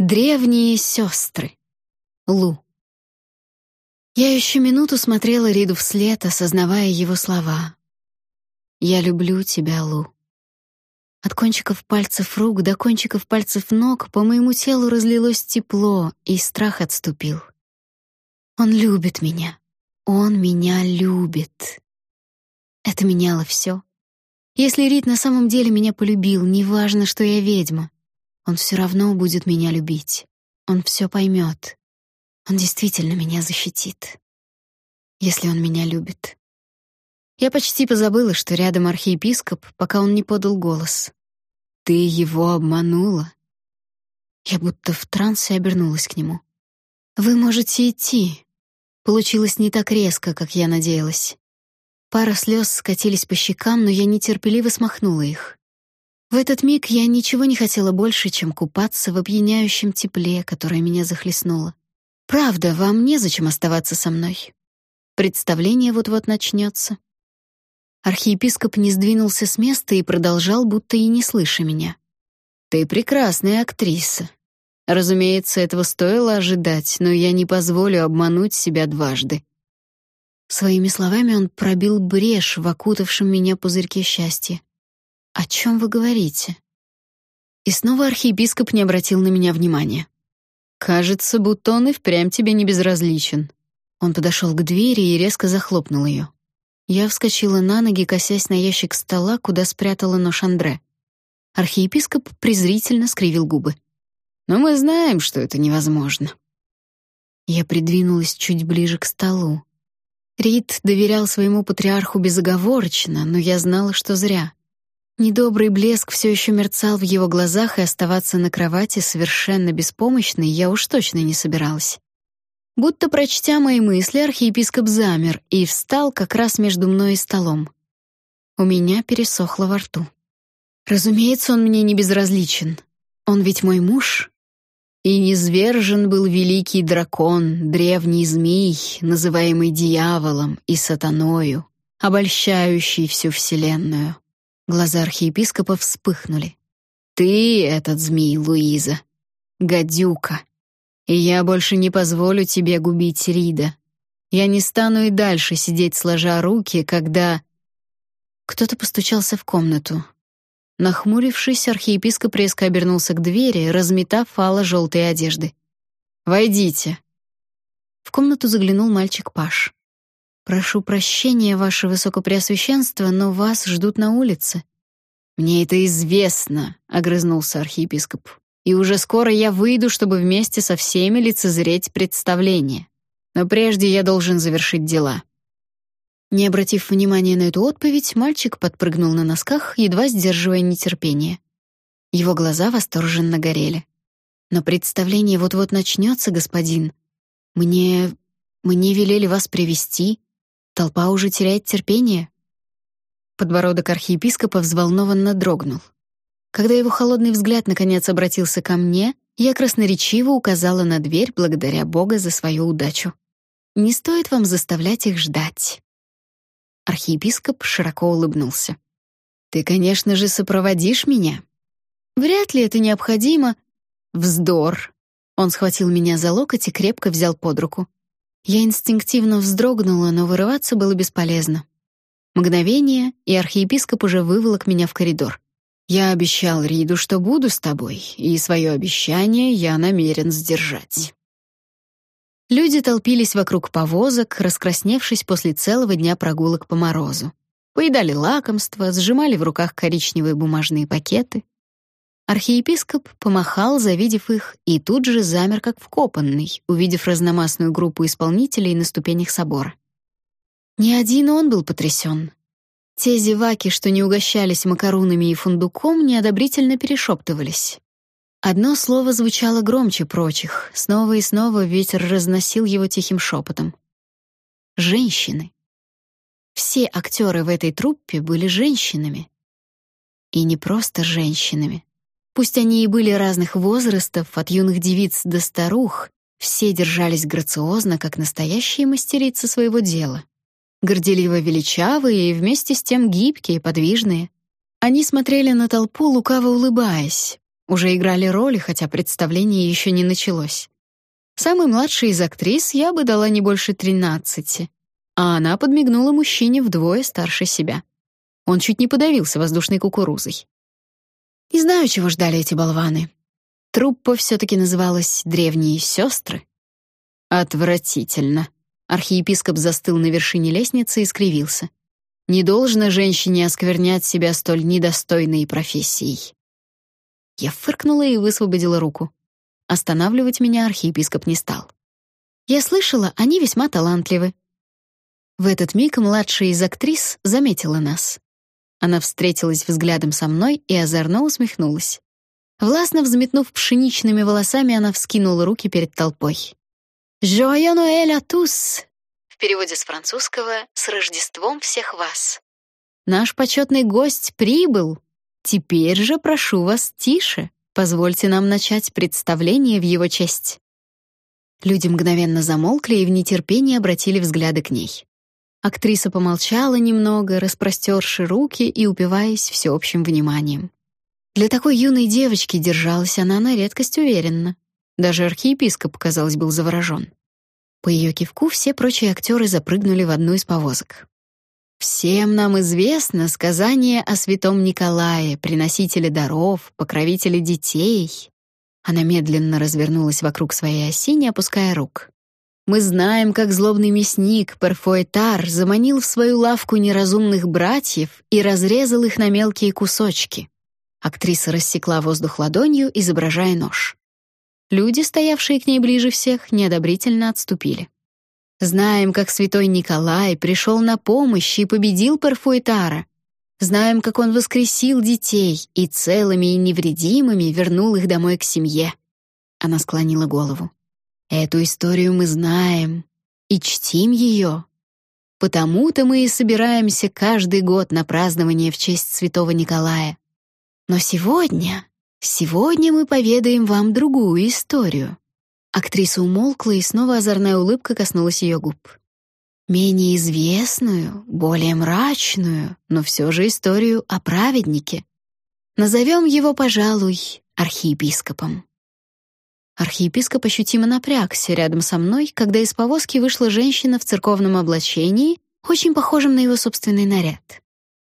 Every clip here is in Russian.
Древние сестры. Лу. Я еще минуту смотрела Риду вслед, осознавая его слова. «Я люблю тебя, Лу». От кончиков пальцев рук до кончиков пальцев ног по моему телу разлилось тепло, и страх отступил. Он любит меня. Он меня любит. Это меняло все. Если Рид на самом деле меня полюбил, неважно, что я ведьма, он все равно будет меня любить. Он все поймет. Он действительно меня защитит. Если он меня любит. Я почти позабыла, что рядом архиепископ, пока он не подал голос. Ты его обманула. Я будто в трансе обернулась к нему. Вы можете идти. Получилось не так резко, как я надеялась. Пара слез скатились по щекам, но я нетерпеливо смахнула их. В этот миг я ничего не хотела больше, чем купаться в опьяняющем тепле, которое меня захлестнуло. Правда, вам незачем оставаться со мной. Представление вот-вот начнется. Архиепископ не сдвинулся с места и продолжал, будто и не слыша меня. Ты прекрасная актриса. Разумеется, этого стоило ожидать, но я не позволю обмануть себя дважды. Своими словами он пробил брешь в окутавшем меня пузырьке счастья. «О чем вы говорите?» И снова архиепископ не обратил на меня внимания. Кажется, будто он и впрямь тебе не безразличен. Он подошел к двери и резко захлопнул ее. Я вскочила на ноги, косясь на ящик стола, куда спрятала нож Андре. Архиепископ презрительно скривил губы. «Но мы знаем, что это невозможно». Я придвинулась чуть ближе к столу. Рид доверял своему патриарху безоговорочно, но я знала, что зря. Недобрый блеск все еще мерцал в его глазах, и оставаться на кровати совершенно беспомощной я уж точно не собиралась. Будто прочтя мои мысли, архиепископ замер и встал как раз между мной и столом. У меня пересохло во рту. Разумеется, он мне не безразличен. Он ведь мой муж. И низвержен был великий дракон, древний змей, называемый дьяволом и сатаною, обольщающий всю вселенную. Глаза архиепископа вспыхнули. «Ты этот змей, Луиза! Гадюка! И я больше не позволю тебе губить Рида. Я не стану и дальше сидеть сложа руки, когда...» Кто-то постучался в комнату. Нахмурившись, архиепископ резко обернулся к двери, разметав фало желтой одежды. «Войдите!» В комнату заглянул мальчик Паш. Прошу прощения, ваше высокопреосвященство, но вас ждут на улице. Мне это известно, огрызнулся архиепископ. И уже скоро я выйду, чтобы вместе со всеми лицезреть представление. Но прежде я должен завершить дела. Не обратив внимания на эту отповедь, мальчик подпрыгнул на носках, едва сдерживая нетерпение. Его глаза восторженно горели. Но представление вот-вот начнется, господин. Мне мне велели вас привести. Толпа уже теряет терпение. Подбородок архиепископа взволнованно дрогнул. Когда его холодный взгляд наконец обратился ко мне, я красноречиво указала на дверь, благодаря Бога за свою удачу. Не стоит вам заставлять их ждать. Архиепископ широко улыбнулся. Ты, конечно же, сопроводишь меня. Вряд ли это необходимо. Вздор. Он схватил меня за локоть и крепко взял под руку. Я инстинктивно вздрогнула, но вырываться было бесполезно. Мгновение, и архиепископ уже выволок меня в коридор. Я обещал Риду, что буду с тобой, и свое обещание я намерен сдержать. Люди толпились вокруг повозок, раскрасневшись после целого дня прогулок по морозу. Поедали лакомства, сжимали в руках коричневые бумажные пакеты. Архиепископ помахал, завидев их, и тут же замер как вкопанный, увидев разномастную группу исполнителей на ступенях собора. Не один он был потрясен. Те зеваки, что не угощались макарунами и фундуком, неодобрительно перешептывались. Одно слово звучало громче прочих, снова и снова ветер разносил его тихим шепотом. Женщины. Все актеры в этой труппе были женщинами. И не просто женщинами. Пусть они и были разных возрастов, от юных девиц до старух, все держались грациозно, как настоящие мастерицы своего дела. Горделиво величавые и вместе с тем гибкие, подвижные. Они смотрели на толпу, лукаво улыбаясь, Уже играли роли, хотя представление еще не началось. Самой младшей из актрис я бы дала не больше тринадцати, а она подмигнула мужчине вдвое старше себя. Он чуть не подавился воздушной кукурузой. Не знаю, чего ждали эти болваны. Труппа все-таки называлась «Древние сестры». Отвратительно. Архиепископ застыл на вершине лестницы и скривился. Не должно женщине осквернять себя столь недостойной профессией. Я фыркнула и высвободила руку. Останавливать меня архиепископ не стал. Я слышала, они весьма талантливы. В этот миг младшая из актрис заметила нас. Она встретилась взглядом со мной и озорно усмехнулась. Властно взметнув пшеничными волосами, она вскинула руки перед толпой. «Joyeux Noël à tous!» В переводе с французского «С Рождеством всех вас!» «Наш почетный гость прибыл! Теперь же прошу вас тише, позвольте нам начать представление в его честь». Люди мгновенно замолкли и в нетерпении обратили взгляды к ней. Актриса помолчала немного, распростерши руки и упиваясь всеобщим вниманием. Для такой юной девочки держалась она на редкость уверенно. Даже архиепископ, казалось, был заворожен. По ее кивку все прочие актеры запрыгнули в одну из повозок. Всем нам известно сказание о святом Николае, приносителе даров, покровителе детей. Она медленно развернулась вокруг своей оси, не опуская рук. Мы знаем, как злобный мясник Перфоэтар заманил в свою лавку неразумных братьев и разрезал их на мелкие кусочки. Актриса рассекла воздух ладонью, изображая нож. Люди, стоявшие к ней ближе всех, неодобрительно отступили. Знаем, как святой Николай пришел на помощь и победил Перфуэтара. Знаем, как он воскресил детей и целыми и невредимыми вернул их домой к семье. Она склонила голову. Эту историю мы знаем и чтим ее. Потому-то мы и собираемся каждый год на празднование в честь святого Николая. Но сегодня, сегодня мы поведаем вам другую историю. Актриса умолкла, и снова озорная улыбка коснулась ее губ. Менее известную, более мрачную, но все же историю о праведнике. Назовем его, пожалуй, архиепископом. Архиепископ ощутимо напрягся рядом со мной, когда из повозки вышла женщина в церковном облачении, очень похожем на его собственный наряд.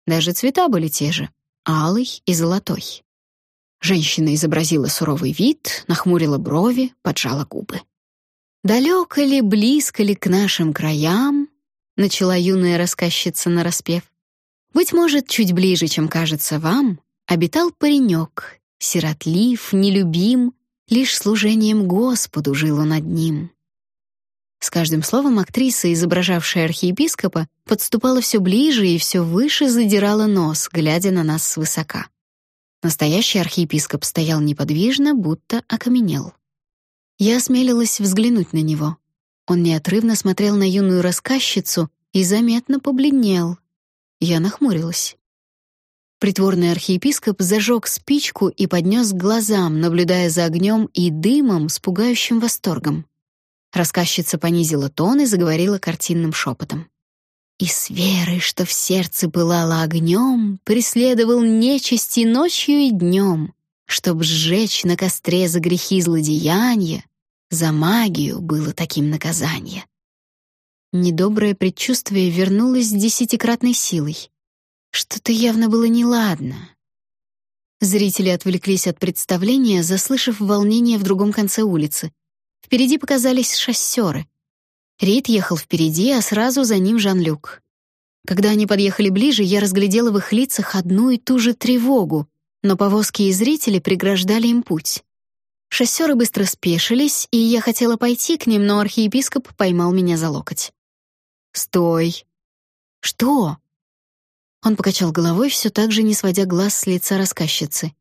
Даже цвета были те же — алый и золотой. Женщина изобразила суровый вид, нахмурила брови, поджала губы. «Далеко ли, близко ли к нашим краям?» — начала юная рассказчица нараспев. «Быть может, чуть ближе, чем кажется вам, обитал паренек, сиротлив, нелюбим, Лишь служением Господу жил он над ним. С каждым словом актриса, изображавшая архиепископа, подступала все ближе и все выше задирала нос, глядя на нас свысока. Настоящий архиепископ стоял неподвижно, будто окаменел. Я осмелилась взглянуть на него. Он неотрывно смотрел на юную рассказчицу и заметно побледнел. Я нахмурилась. Притворный архиепископ зажег спичку и поднес к глазам, наблюдая за огнем и дымом с пугающим восторгом. Рассказчица понизила тон и заговорила картинным шепотом. «И с верой, что в сердце пылало огнем, преследовал нечисти ночью и днем, чтоб сжечь на костре за грехи злодеяния, за магию было таким наказание». Недоброе предчувствие вернулось с десятикратной силой. Что-то явно было неладно. Зрители отвлеклись от представления, заслышав волнение в другом конце улицы. Впереди показались шоссеры. Рид ехал впереди, а сразу за ним Жан-Люк. Когда они подъехали ближе, я разглядела в их лицах одну и ту же тревогу, но повозки и зрители преграждали им путь. Шоссеры быстро спешились, и я хотела пойти к ним, но архиепископ поймал меня за локоть. «Стой!» «Что?» Он покачал головой, все так же не сводя глаз с лица рассказчицы.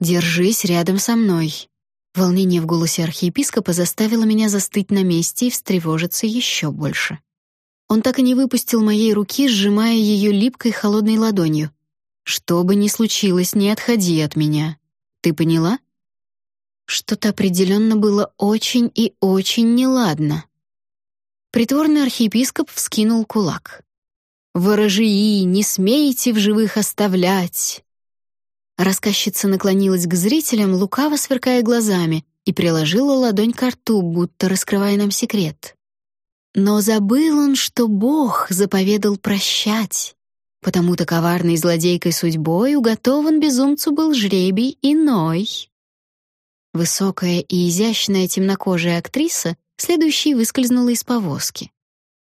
«Держись рядом со мной». Волнение в голосе архиепископа заставило меня застыть на месте и встревожиться еще больше. Он так и не выпустил моей руки, сжимая ее липкой холодной ладонью. «Что бы ни случилось, не отходи от меня. Ты поняла?» Что-то определенно было очень и очень неладно. Притворный архиепископ вскинул кулак. Ворожии не смейте в живых оставлять!» Рассказчица наклонилась к зрителям, лукаво сверкая глазами, и приложила ладонь к рту, будто раскрывая нам секрет. Но забыл он, что Бог заповедал прощать. Потому-то коварной злодейкой судьбой уготован безумцу был жребий иной. Высокая и изящная темнокожая актриса следующей выскользнула из повозки.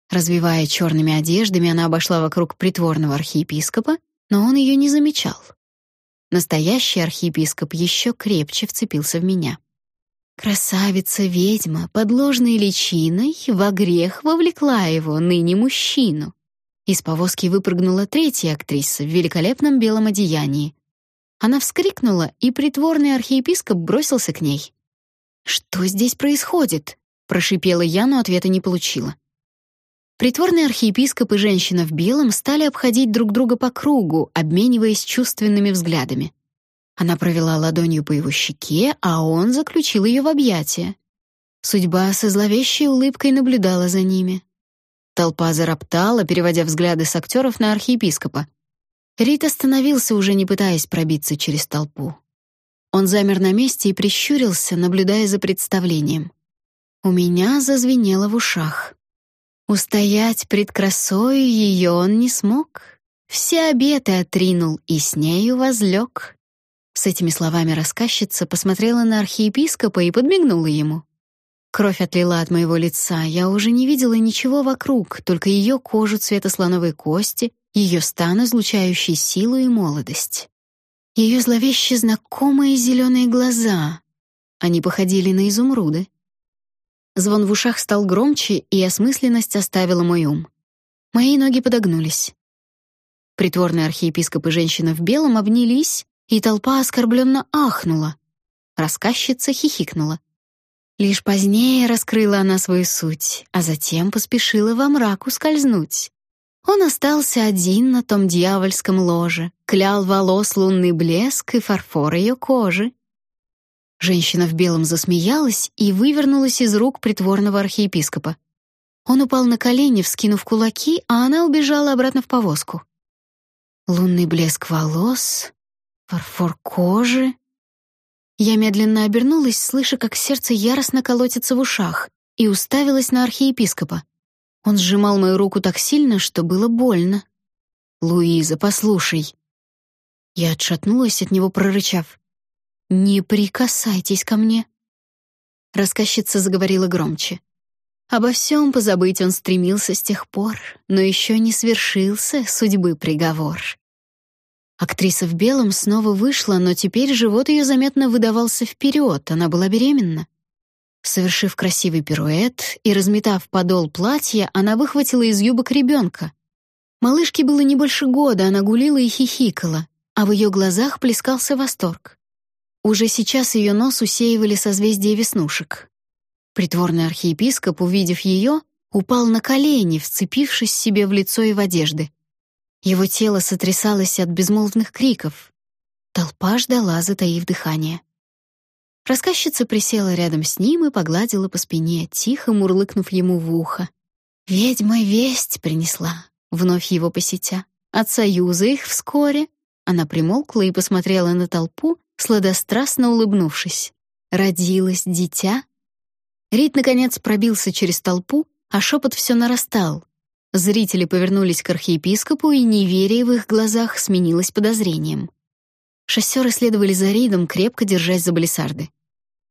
Развивая черными одеждами, она обошла вокруг притворного архиепископа, но он ее не замечал. Настоящий архиепископ еще крепче вцепился в меня. Красавица-ведьма под ложной личиной во грех вовлекла его, ныне мужчину. Из повозки выпрыгнула третья актриса в великолепном белом одеянии. Она вскрикнула, и притворный архиепископ бросился к ней. «Что здесь происходит?» — прошипела я, но ответа не получила. Притворный архиепископ и женщина в белом стали обходить друг друга по кругу, обмениваясь чувственными взглядами. Она провела ладонью по его щеке, а он заключил ее в объятия. Судьба со зловещей улыбкой наблюдала за ними. Толпа зароптала, переводя взгляды с актеров на архиепископа. Рит остановился, уже не пытаясь пробиться через толпу. Он замер на месте и прищурился, наблюдая за представлением. У меня зазвенело в ушах. Устоять пред красою ее он не смог. Все обеты отринул и с нею возлег. С этими словами рассказчица посмотрела на архиепископа и подмигнула ему. Кровь отлила от моего лица, я уже не видела ничего вокруг, только ее кожу цвета слоновой кости, ее стан, излучающий силу и молодость. Ее зловеще знакомые зеленые глаза. Они походили на изумруды. Звон в ушах стал громче, и осмысленность оставила мой ум. Мои ноги подогнулись. Притворный архиепископ и женщина в белом обнялись, и толпа оскорбленно ахнула. Рассказчица хихикнула. Лишь позднее раскрыла она свою суть, а затем поспешила во мрак ускользнуть. Он остался один на том дьявольском ложе, клял волос лунный блеск и фарфор ее кожи. Женщина в белом засмеялась и вывернулась из рук притворного архиепископа. Он упал на колени, вскинув кулаки, а она убежала обратно в повозку. Лунный блеск волос, Фарфор кожи. Я медленно обернулась, слыша, как сердце яростно колотится в ушах, и уставилась на архиепископа. Он сжимал мою руку так сильно, что было больно. «Луиза, послушай». Я отшатнулась от него, прорычав. «Не прикасайтесь ко мне». Рассказчица заговорила громче. Обо всем позабыть он стремился с тех пор, но еще не свершился судьбы приговор. Актриса в белом снова вышла, но теперь живот ее заметно выдавался вперед, она была беременна. Совершив красивый пируэт и разметав подол платья, она выхватила из юбок ребенка. Малышке было не больше года, она гулила и хихикала, а в ее глазах плескался восторг. Уже сейчас ее нос усеивали созвездия веснушек. Притворный архиепископ, увидев ее, упал на колени, вцепившись себе в лицо и в одежды. Его тело сотрясалось от безмолвных криков. Толпа ждала, затаив дыхание. Рассказчица присела рядом с ним и погладила по спине, тихо мурлыкнув ему в ухо. «Ведьма весть принесла», вновь его посетя. «От союза их вскоре». Она примолкла и посмотрела на толпу, сладострастно улыбнувшись. «Родилось дитя?» Рид, наконец, пробился через толпу, а шепот все нарастал. Зрители повернулись к архиепископу, и неверие в их глазах сменилось подозрением. Шоссеры следовали за Ридом, крепко держась за балисарды.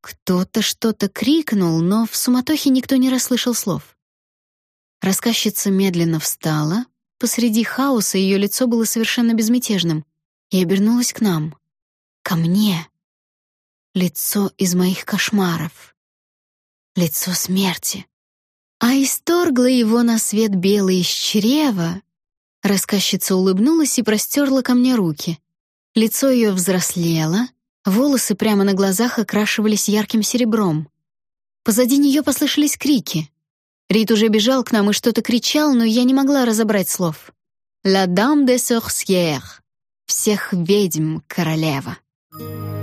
Кто-то что-то крикнул, но в суматохе никто не расслышал слов. Рассказчица медленно встала. Посреди хаоса ее лицо было совершенно безмятежным и обернулась к нам. Ко мне. Лицо из моих кошмаров. Лицо смерти а исторгла его на свет белый из чрева. Рассказчица улыбнулась и простерла ко мне руки. Лицо ее взрослело, волосы прямо на глазах окрашивались ярким серебром. Позади нее послышались крики. Рит уже бежал к нам и что-то кричал, но я не могла разобрать слов. «La dame de sorcière» — «Всех ведьм, королева». Thank you.